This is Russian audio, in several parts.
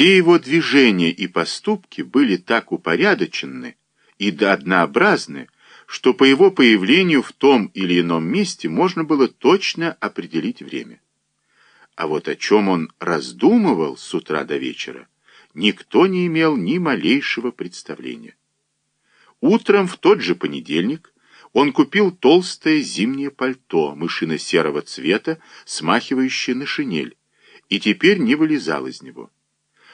Все его движения и поступки были так упорядочены и однообразны, что по его появлению в том или ином месте можно было точно определить время. А вот о чем он раздумывал с утра до вечера, никто не имел ни малейшего представления. Утром в тот же понедельник он купил толстое зимнее пальто мышино-серого цвета, смахивающее на шинель, и теперь не вылезал из него.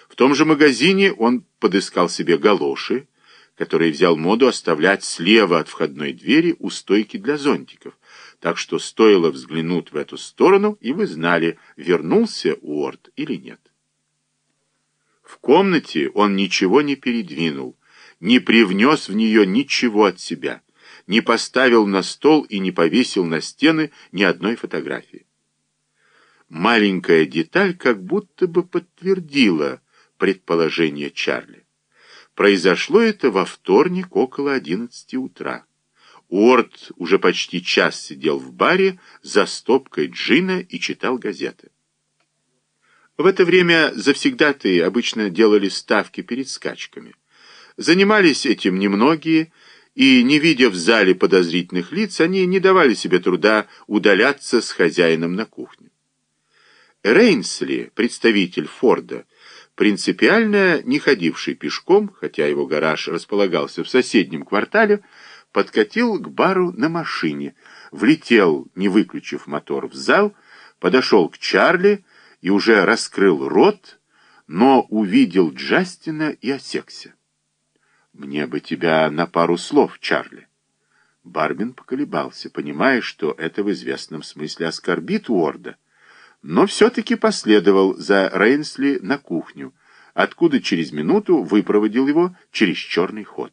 В том же магазине он подыскал себе галоши, которые взял моду оставлять слева от входной двери у стойки для зонтиков, так что стоило взглянуть в эту сторону, и вы знали, вернулся Уорд или нет. В комнате он ничего не передвинул, не привнес в нее ничего от себя, не поставил на стол и не повесил на стены ни одной фотографии. Маленькая деталь как будто бы подтвердила предположение Чарли. Произошло это во вторник около одиннадцати утра. Уорд уже почти час сидел в баре за стопкой джина и читал газеты. В это время завсегдатые обычно делали ставки перед скачками. Занимались этим немногие, и, не видя в зале подозрительных лиц, они не давали себе труда удаляться с хозяином на кухню. Рейнсли, представитель Форда, принципиально не ходивший пешком, хотя его гараж располагался в соседнем квартале, подкатил к бару на машине, влетел, не выключив мотор, в зал, подошел к Чарли и уже раскрыл рот, но увидел Джастина и осекся. «Мне бы тебя на пару слов, Чарли». Барбин поколебался, понимая, что это в известном смысле оскорбит Уорда, но все-таки последовал за Рейнсли на кухню, откуда через минуту выпроводил его через черный ход.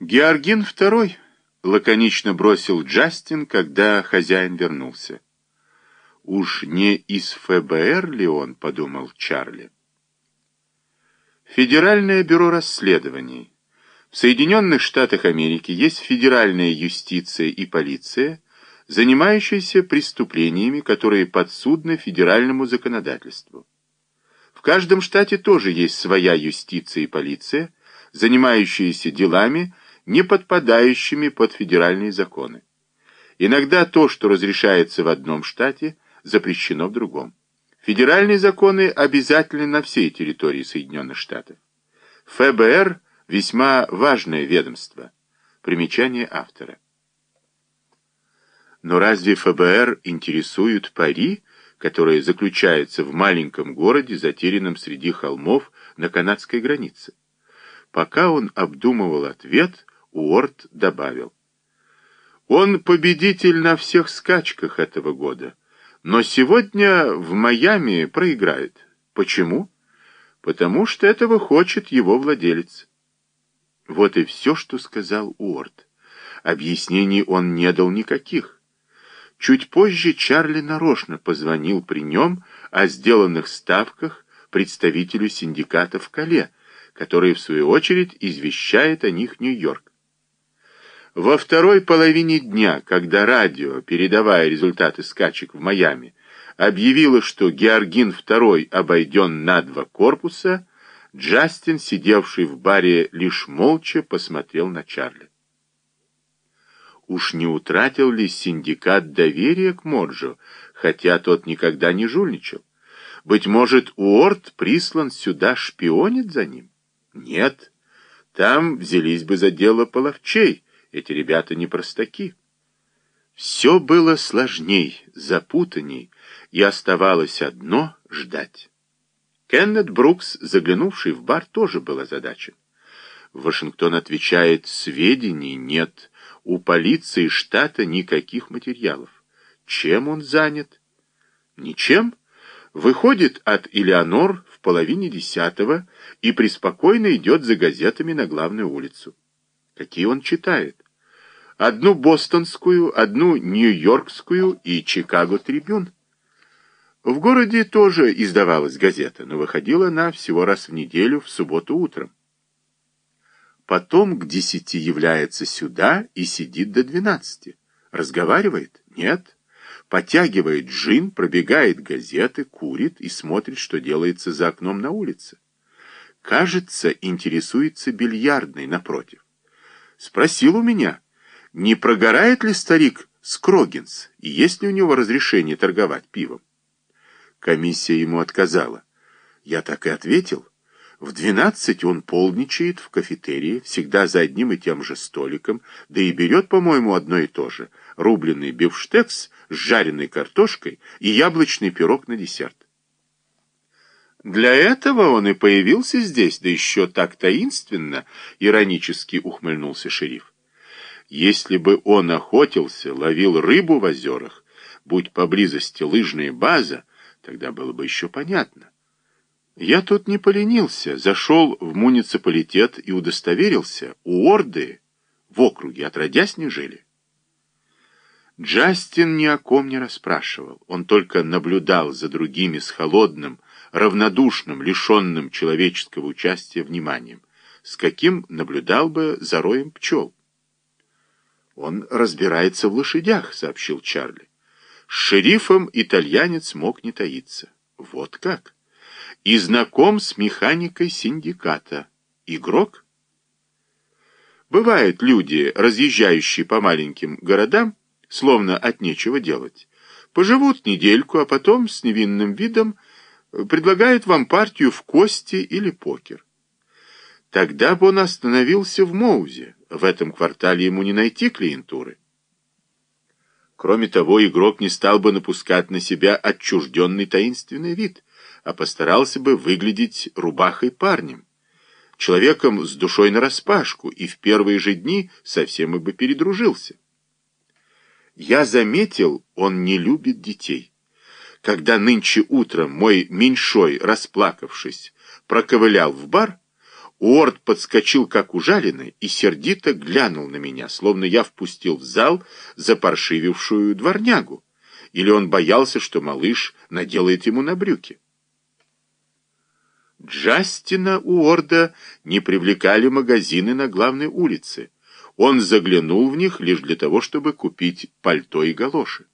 «Георгин второй», — лаконично бросил Джастин, когда хозяин вернулся. «Уж не из ФБР ли он?» — подумал Чарли. Федеральное бюро расследований. В Соединенных Штатах Америки есть федеральная юстиция и полиция, занимающиеся преступлениями, которые подсудны федеральному законодательству. В каждом штате тоже есть своя юстиция и полиция, занимающиеся делами, не подпадающими под федеральные законы. Иногда то, что разрешается в одном штате, запрещено в другом. Федеральные законы обязательны на всей территории Соединенных Штатов. ФБР – весьма важное ведомство. Примечание автора. Но разве ФБР интересуют пари, которые заключаются в маленьком городе, затерянном среди холмов на канадской границе? Пока он обдумывал ответ, Уорд добавил. Он победитель на всех скачках этого года, но сегодня в Майами проиграет. Почему? Потому что этого хочет его владелец. Вот и все, что сказал Уорд. Объяснений он не дал никаких. Чуть позже Чарли нарочно позвонил при нем о сделанных ставках представителю синдиката в Кале, который, в свою очередь, извещает о них Нью-Йорк. Во второй половине дня, когда радио, передавая результаты скачек в Майами, объявило, что Георгин II обойден на два корпуса, Джастин, сидевший в баре, лишь молча посмотрел на Чарли. Уж не утратил ли синдикат доверия к Моджо, хотя тот никогда не жульничал? Быть может, Уорд прислан сюда шпионит за ним? Нет, там взялись бы за дело половчей, эти ребята не простаки. Все было сложней, запутанней, и оставалось одно — ждать. Кеннет Брукс, заглянувший в бар, тоже был озадачен. Вашингтон отвечает, сведений нет, у полиции штата никаких материалов. Чем он занят? Ничем. Выходит от Элеонор в половине десятого и преспокойно идет за газетами на главную улицу. Какие он читает? одну бостонскую, одну нью-йоркскую и Чикаго Трибюн. В городе тоже издавалась газета, но выходила она всего раз в неделю в субботу утром. Потом к десяти является сюда и сидит до двенадцати. Разговаривает? Нет. потягивает джин, пробегает газеты, курит и смотрит, что делается за окном на улице. Кажется, интересуется бильярдной напротив. Спросил у меня, не прогорает ли старик Скрогинс и есть ли у него разрешение торговать пивом. Комиссия ему отказала. Я так и ответил. В двенадцать он полничает в кафетерии, всегда за одним и тем же столиком, да и берет, по-моему, одно и то же — рубленый бифштекс с жареной картошкой и яблочный пирог на десерт. Для этого он и появился здесь, да еще так таинственно, иронически ухмыльнулся шериф. Если бы он охотился, ловил рыбу в озерах, будь поблизости лыжная база, тогда было бы еще понятно. Я тут не поленился, зашел в муниципалитет и удостоверился, у Орды в округе отродясь не жили. Джастин ни о ком не расспрашивал, он только наблюдал за другими с холодным, равнодушным, лишенным человеческого участия вниманием, с каким наблюдал бы за роем пчел. «Он разбирается в лошадях», — сообщил Чарли. С шерифом итальянец мог не таиться. Вот как и знаком с механикой синдиката. Игрок? Бывают люди, разъезжающие по маленьким городам, словно от нечего делать. Поживут недельку, а потом с невинным видом предлагают вам партию в кости или покер. Тогда бы он остановился в Моузе. В этом квартале ему не найти клиентуры. Кроме того, игрок не стал бы напускать на себя отчужденный таинственный вид а постарался бы выглядеть рубахой парнем, человеком с душой нараспашку, и в первые же дни совсем и бы передружился. Я заметил, он не любит детей. Когда нынче утром мой меньшой, расплакавшись, проковылял в бар, Уорд подскочил, как ужаленный, и сердито глянул на меня, словно я впустил в зал запаршивившую дворнягу, или он боялся, что малыш наделает ему на брюки. Джастина Уорда не привлекали магазины на главной улице. Он заглянул в них лишь для того, чтобы купить пальто и галоши.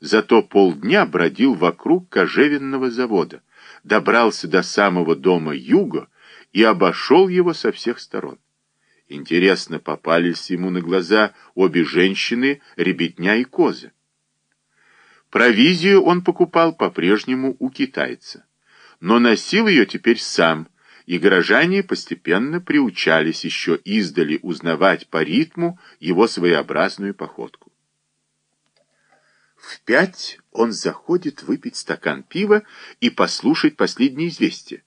Зато полдня бродил вокруг кожевенного завода, добрался до самого дома Юго и обошел его со всех сторон. Интересно, попались ему на глаза обе женщины, ребятня и козы. Провизию он покупал по-прежнему у китайца но носил ее теперь сам, и горожане постепенно приучались еще издали узнавать по ритму его своеобразную походку. В пять он заходит выпить стакан пива и послушать последние известия.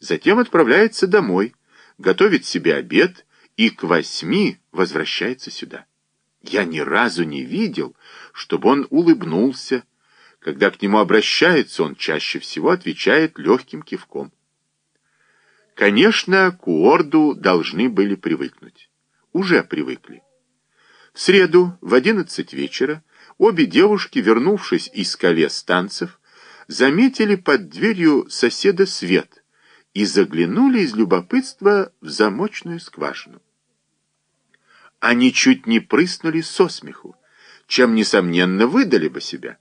Затем отправляется домой, готовит себе обед и к восьми возвращается сюда. Я ни разу не видел, чтобы он улыбнулся, когда к нему обращаются, он чаще всего отвечает легким кивком. Конечно, к Уорду должны были привыкнуть. Уже привыкли. В среду в одиннадцать вечера обе девушки, вернувшись из колес танцев, заметили под дверью соседа свет и заглянули из любопытства в замочную скважину. Они чуть не прыснули со смеху, чем, несомненно, выдали бы себя.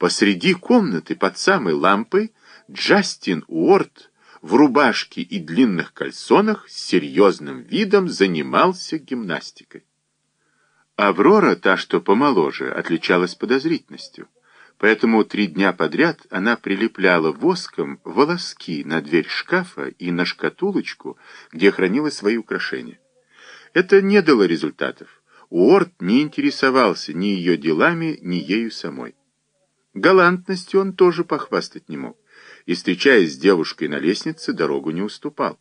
Посреди комнаты под самой лампой Джастин Уорд в рубашке и длинных кальсонах с серьезным видом занимался гимнастикой. Аврора, та, что помоложе, отличалась подозрительностью. Поэтому три дня подряд она прилепляла воском волоски на дверь шкафа и на шкатулочку, где хранила свои украшения. Это не дало результатов. Уорд не интересовался ни ее делами, ни ею самой. Галантностью он тоже похвастать не мог, и, встречаясь с девушкой на лестнице, дорогу не уступал.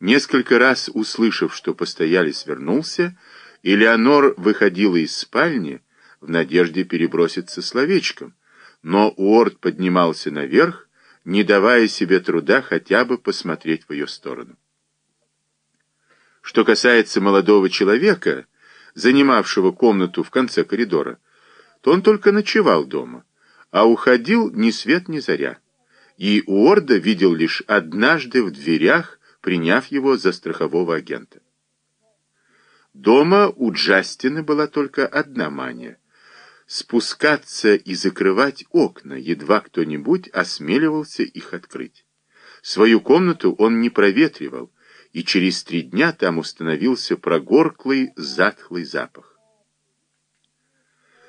Несколько раз услышав, что постоялец вернулся, Элеонор выходила из спальни в надежде переброситься словечком, но Уорд поднимался наверх, не давая себе труда хотя бы посмотреть в ее сторону. Что касается молодого человека, занимавшего комнату в конце коридора, то он только ночевал дома, а уходил ни свет ни заря. И Уорда видел лишь однажды в дверях, приняв его за страхового агента. Дома у Джастина была только одна мания. спускаться и закрывать окна, едва кто-нибудь осмеливался их открыть. Свою комнату он не проветривал, и через три дня там установился прогорклый затхлый запах.